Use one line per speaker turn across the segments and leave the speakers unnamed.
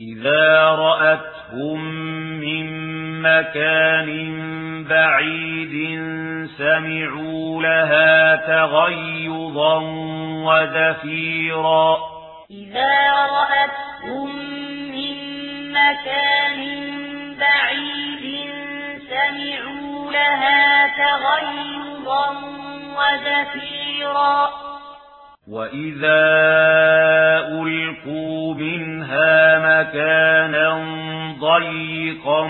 إِذَا رَأَتْهُمْ مِنْ مَكَانٍ بَعِيدٍ سَمِعُوا لَهَا تَغَيُّضًا وَزَفِيرًا
إِذَا رَأَتْهُمْ مِنْ مَكَانٍ بَعِيدٍ سَمِعُوا لَهَا تَغَيُّضًا وَزَفِيرًا
وَإِذَا أُلْقُوا مِنْهَا مَكَانًا ضَيِّقًا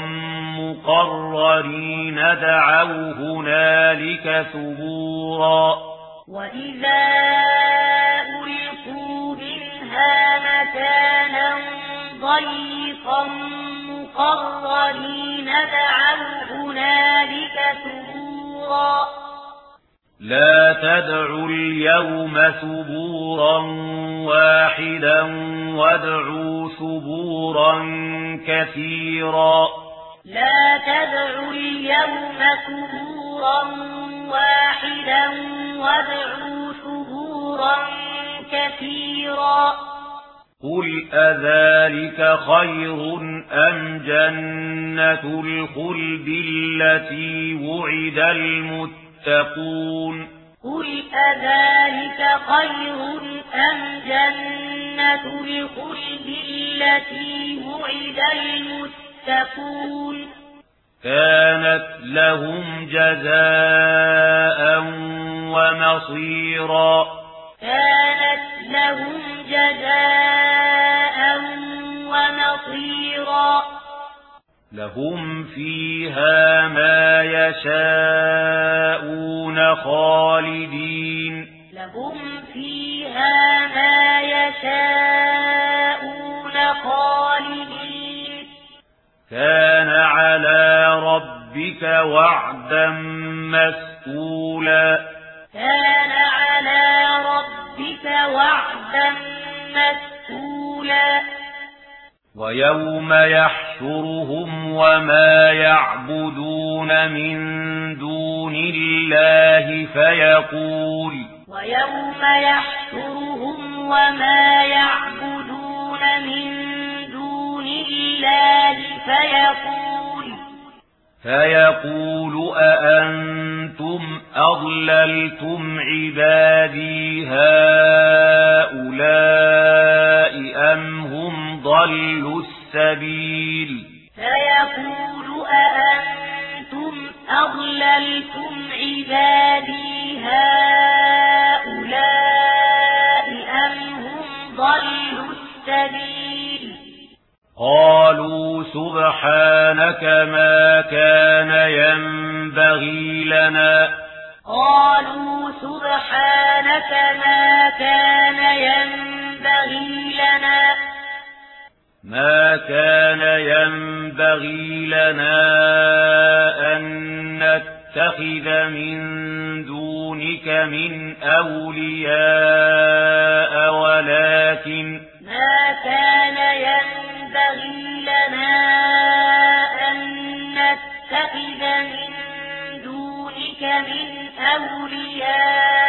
مُقَرَّرِينَ دَعَوْا هُنَالِكَ ثُبُورًا
وَإِذَا أُلْقُوا مِنْهَا مَكَانًا ضَيِّقًا مُقَرَّرِينَ دَعَوْا هُنَالِكَ ثُبُورًا
لا تدعوا اليوم ثبورا واحدا وادعوا ثبورا كثيرا.
لا تدعوا اليوم ثبورا واحدا وادعوا ثبورا كثيرا.
قل أذلك خير أم جنة الخلب التي وعد المتقين؟ تتقون
قل أذلك خير أم جنة الخلد التي وعد المتقون؟
كانت لهم جزاء ومصيرا.
كانت لهم جزاء ومصيرا.
لهم فيها ما يشاءون خالدين
لهم فيها ما يشاءون خالدين
كان على ربك وعدا مسئولا
كان على ربك وعدا مسئولا
وَيَوْمَ يَحْشُرُهُمْ وَمَا يَعْبُدُونَ مِن دُونِ اللَّهِ فَيَقُولُ
وَيَوْمَ يَحْشُرُهُمْ وَمَا يَعْبُدُونَ مِن دُونِ اللَّهِ فَيَقُولُ
فَيَقُولُ أَأَنتُمْ أَضْلَلْتُمْ عِبَادِي هَٰؤُلَاءِ السبيل
فيقول أأنتم أضللتم عبادي هؤلاء أم هم ضلوا السبيل؟
قالوا سبحانك ما كان ينبغي لنا.
قالوا سبحانك ما كان ينبغي لنا.
ما كان ينبغي لنا أن نتخذ من دونك من أولياء ولكن
ما كان ينبغي لنا أن نتخذ من دونك من أولياء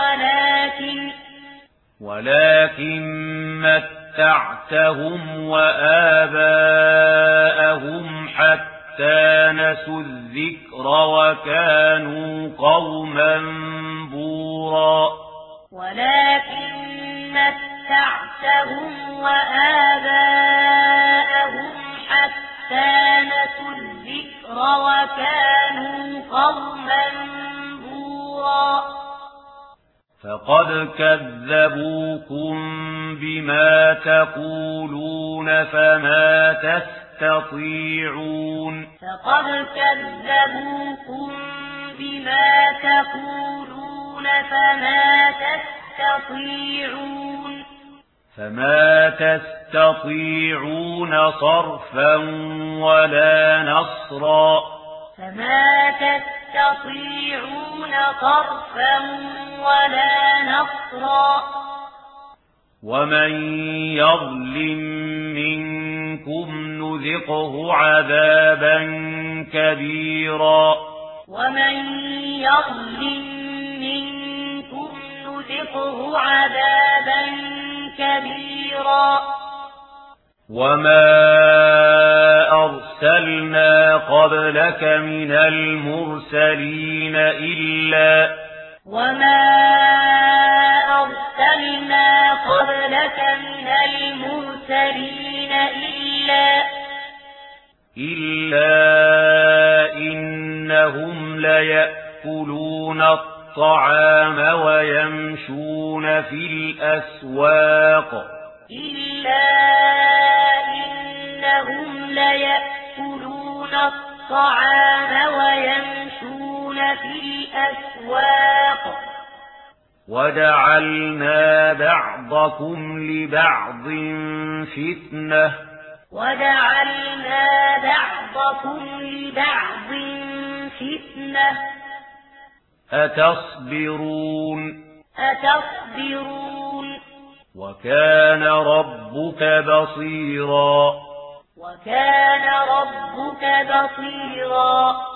ولكن
ولكن مت متعتهم وآباءهم حتى نسوا الذكر وكانوا قوما بورا
ولكن متعتهم وآباءهم
فقد كذبوكم بما تقولون فما تستطيعون
فقد كذبوكم بما تقولون فما تستطيعون
فما تستطيعون صرفا ولا نصرا
فما تستطيعون يستطيعون طرفا ولا نصرا.
ومن يظلم منكم نذقه عذابا كبيرا.
ومن يظلم منكم نذقه عذابا كبيرا.
وما أرسلنا قبلك من المرسلين إلا
وما أرسلنا قبلك من المرسلين إلا
إلا إنهم ليأكلون الطعام ويمشون في الأسواق
إلا إنهم إنهم ليأكلون الطعام ويمشون في الأسواق
وجعلنا بعضكم لبعض فتنة
وجعلنا بعضكم لبعض فتنة
أتصبرون
أتصبرون
وكان ربك بصيرا
وَكَانَ رَبُّكَ بَصِيرًا